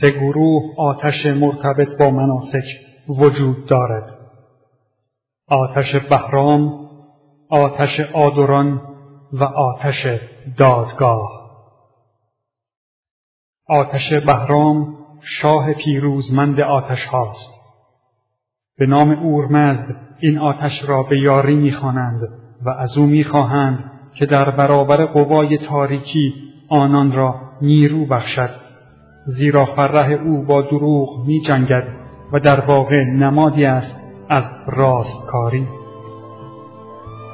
سه گروه آتش مرتبط با مناسک وجود دارد. آتش بهرام آتش آدران و آتش دادگاه. آتش بهرام شاه پیروزمند آتش هاست. به نام اورمزد این آتش را به یاری می‌خوانند و از او می‌خواهند که در برابر قوای تاریکی آنان را نیرو بخشد. زیرا فره او با دروغ می جنگد و در واقع نمادی است از راستکاری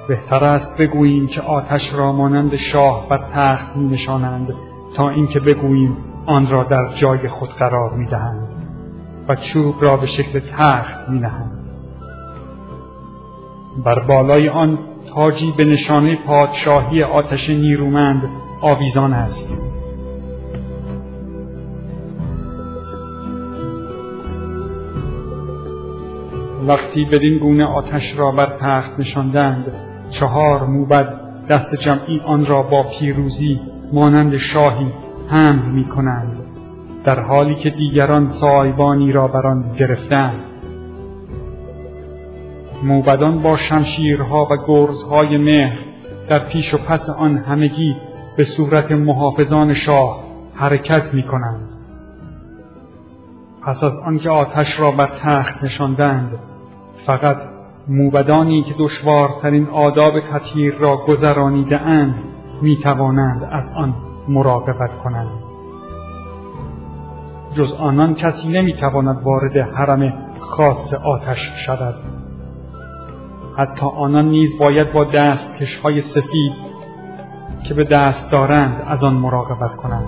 بهتر است بگوییم که آتش را مانند شاه بر تخت می نشانند تا اینکه بگوییم آن را در جای خود قرار می دهند و چوب را به شکل تخت می نهند. بر بالای آن تاجی به نشانه پادشاهی آتش نیرومند آویزان است وقتی بدین گونه آتش را بر تخت نشاندند چهار موبد دست جمعی آن را با پیروزی مانند شاهی حمل می کنند در حالی که دیگران سایبانی را بر آن گرفتند موبدان با شمشیرها و گرزهای مهر در پیش و پس آن همگی به صورت محافظان شاه حرکت می کنند. پس از آنکه آتش را بر تخت نشاندند فقط موبدانی که دشوارترین آداب تطهیر را گذرانیده اند می توانند از آن مراقبت کنند. جز آنان کسی نمی تواند وارد حرم خاص آتش شود. حتی آنان نیز باید با دست کشهای سفید که به دست دارند از آن مراقبت کنند.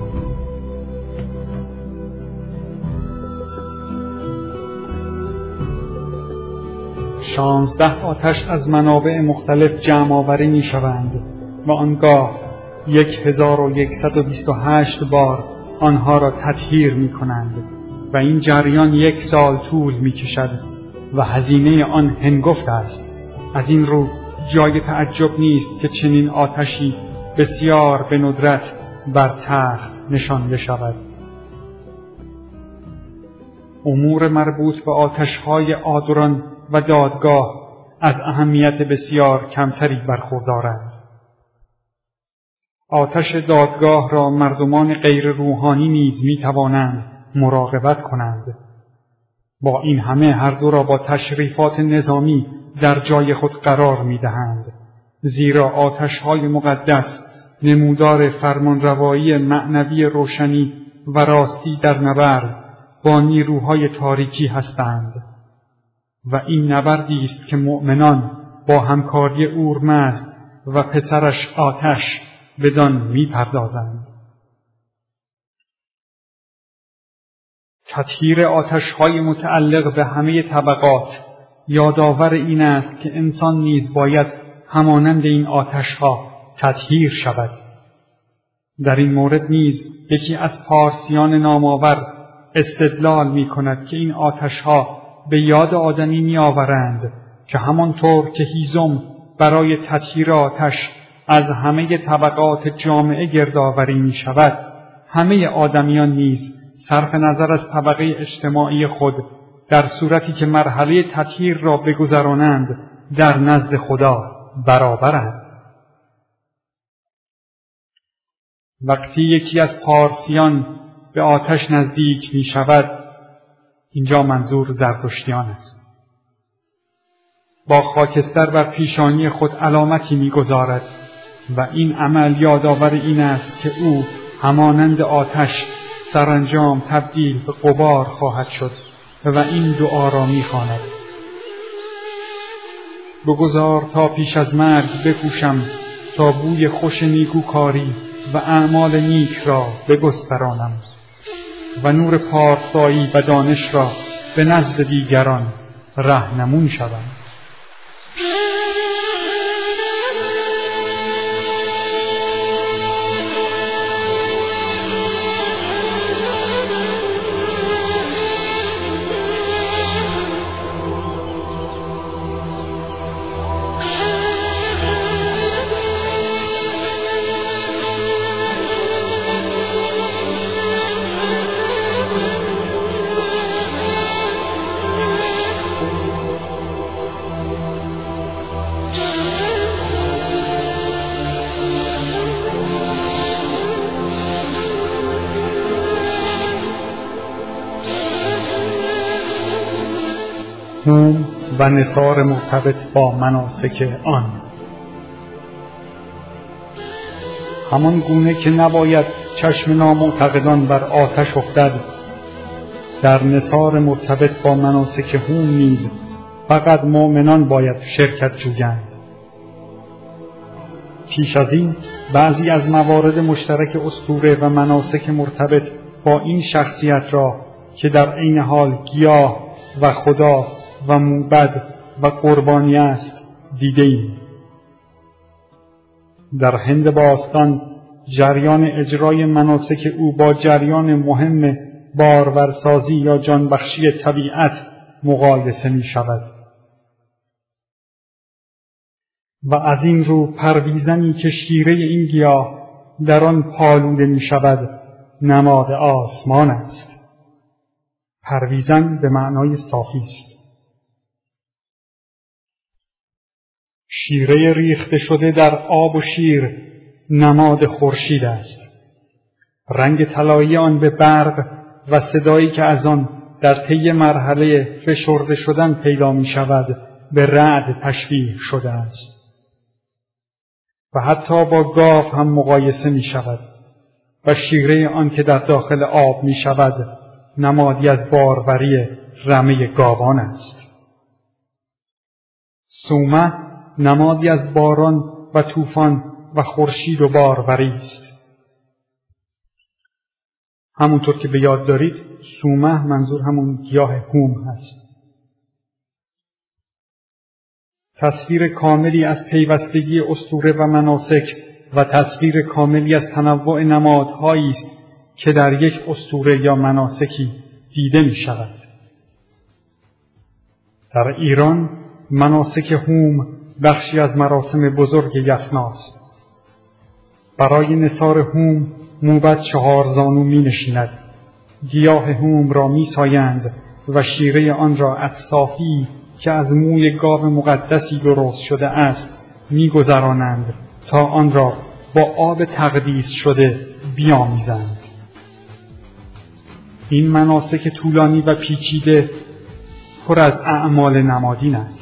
شانزده آتش از منابع مختلف جمع آوری می شوند و آنگاه یک هزار و یکصد و بیست و هشت بار آنها را تطهیر می کنند و این جریان یک سال طول می کشد و هزینه آن هنگفت است. از این رو جای تعجب نیست که چنین آتشی بسیار به ندرت بر تخت نشانده شود امور مربوط به آتشهای آدران و دادگاه از اهمیت بسیار کمتری برخوردارند. آتش دادگاه را مردمان غیر روحانی نیز می توانند مراقبت کنند. با این همه هر دو را با تشریفات نظامی در جای خود قرار می دهند زیرا آتش های مقدس نمودار فرمانروایی معنوی روشنی و راستی در نبرد با نیروهای تاریکی هستند. و این نبردی است که مؤمنان با همکاری اورمزد و پسرش آتش بدان می‌پردازند. تطهیر آتش های متعلق به همه طبقات یادآور این است که انسان نیز باید همانند این آتش ها تطهیر شود. در این مورد نیز یکی از پارسیان نامآور استدلال می کند که این آتش ها به یاد آدمی می آورند که همانطور که هیزم برای تطهیر آتش از همه طبقات جامعه گردآوری می شود همه آدمیان نیز صرف نظر از طبقه اجتماعی خود در صورتی که مرحله تطهیر را بگذرانند در نزد خدا برابرند. وقتی یکی از پارسیان به آتش نزدیک می شود اینجا منظور زرتشتیان است. با خاکستر بر پیشانی خود علامتی می‌گذارد و این عمل یادآور این است که او همانند آتش سرانجام تبدیل به قبار خواهد شد و این دعا را می‌خواند. بگذار تا پیش از مرگ بکوشم تا بوی خوش نیکوکاری و اعمال نیک را بگسترانم. و نور پارسایی و دانش را به نزد دیگران رهنمون شوم هوم و نصار مرتبط با مناسک آن. همان گونه که نباید چشم نامعتقدان بر آتش افتد در نصار مرتبط با مناسک هوم نیز فقط مؤمنان باید شرکت جویند. پیش از این بعضی از موارد مشترک استوره و مناسک مرتبط با این شخصیت را که در عین حال گیاه و خدا و موبد و قربانی است دیده ایم. در هند باستان جریان اجرای مناسک او با جریان مهم بارورسازی یا جانبخشی طبیعت مقایسه می شود. و از این رو پرویزنی که شیره این گیاه در آن پالوده می شود نماد آسمان است. پرویزن به معنای صافی است. شیره ریخته شده در آب و شیر نماد خورشید است. رنگ طلایی آن به برق و صدایی که از آن در طی مرحله فشرده شدن پیدا می شود به رعد تشبیه شده است. و حتی با گاو هم مقایسه می شود و شیره آن که در داخل آب می شود نمادی از باروری رمه گاوان است. سومه نمادی از باران و طوفان و خورشید و باروری است. همونطور که به یاد دارید سومه منظور همون گیاه هوم هست. تصویر کاملی از پیوستگی استوره و مناسک و تصویر کاملی از تنوع نمادهایی است که در یک استوره یا مناسکی دیده می شود. در ایران مناسک هوم بخشی از مراسم بزرگ یسناست. برای نصار هوم موبت چهار زانو می نشیند. گیاه هوم را می سایند و شیره آن را از صافی که از موی گاو مقدسی درست شده است میگذرانند تا آن را با آب تقدیس شده بیامیزند این مناسک طولانی و پیچیده پر از اعمال نمادین است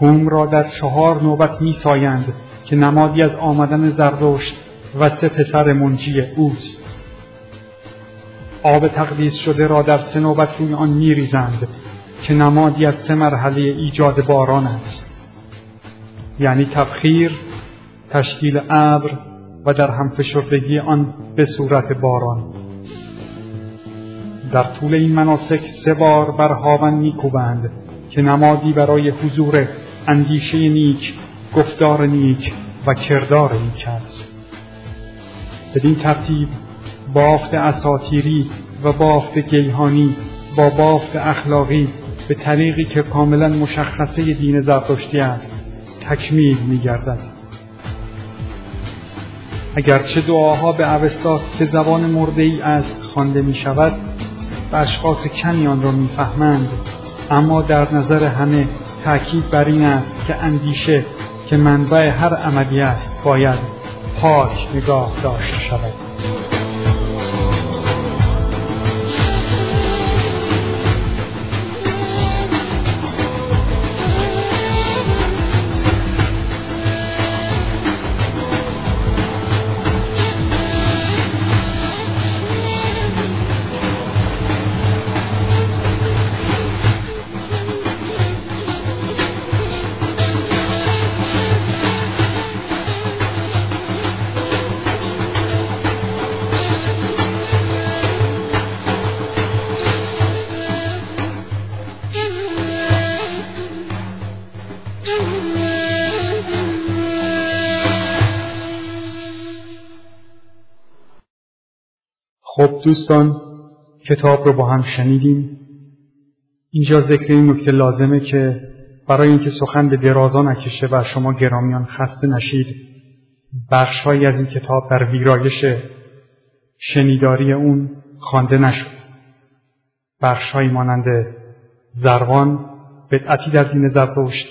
هوم را در چهار نوبت میسایند که نمادی از آمدن زردشت و سه پسر منجی اوست. آب تقدیس شده را در سه نوبت روی آن میریزند که نمادی از سه مرحله ایجاد باران است. یعنی تبخیر تشکیل ابر و در هم فشردگی آن به صورت باران. در طول این مناسک سه بار بر هاون میکوبند که نمادی برای حضور اندیشه نیک گفتار نیک و کردار نیک است بدین ترتیب بافت اساتیری و بافت گیهانی با بافت اخلاقی به طریقی که کاملا مشخصه دین زرتشتی است تکمیل می گردد. اگرچه دعاها به اوستا که زبان مرده ای است خوانده می شود و اشخاص کمی آن را می‌فهمند اما در نظر همه تأکید بر این است که اندیشه که منبع هر عملی است باید پاک نگاه داشته شود. خب دوستان کتاب رو با هم شنیدیم. اینجا ذکر این نکته لازمه که برای اینکه سخن به درازا نکشه و شما گرامیان خسته نشید بخشهایی از این کتاب در ویرایش شنیداری اون خوانده نشد. بخشهایی مانند زروان بدعتی در دین زرتشت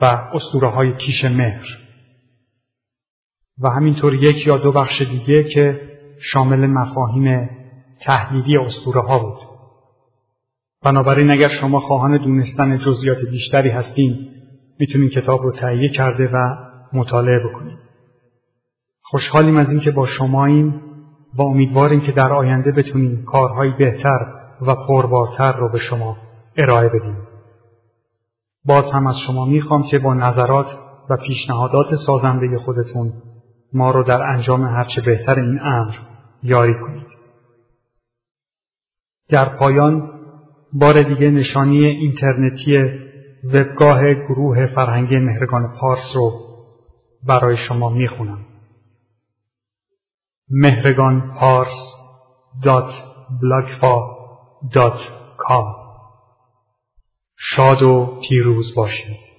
و اسطوره های کیش مهر. و همینطور یک یا دو بخش دیگه که شامل مفاهیم تحلیلی اسطوره ها بود بنابراین اگر شما خواهان دونستن جزئیات بیشتری هستین می‌تونین کتاب رو تهیه کرده و مطالعه بکنید. خوشحالیم از اینکه با شماییم و امیدواریم که در آینده بتونیم کارهای بهتر و پربارتر رو به شما ارائه بدیم. باز هم از شما می‌خوام که با نظرات و پیشنهادات سازنده خودتون ما رو در انجام هرچه بهتر این امر یاری کنید. در پایان بار دیگه نشانی اینترنتی وبگاه گروه فرهنگی مهرگان پارس رو برای شما می‌خونم. مهرگان پارس شاد و پیروز باشید.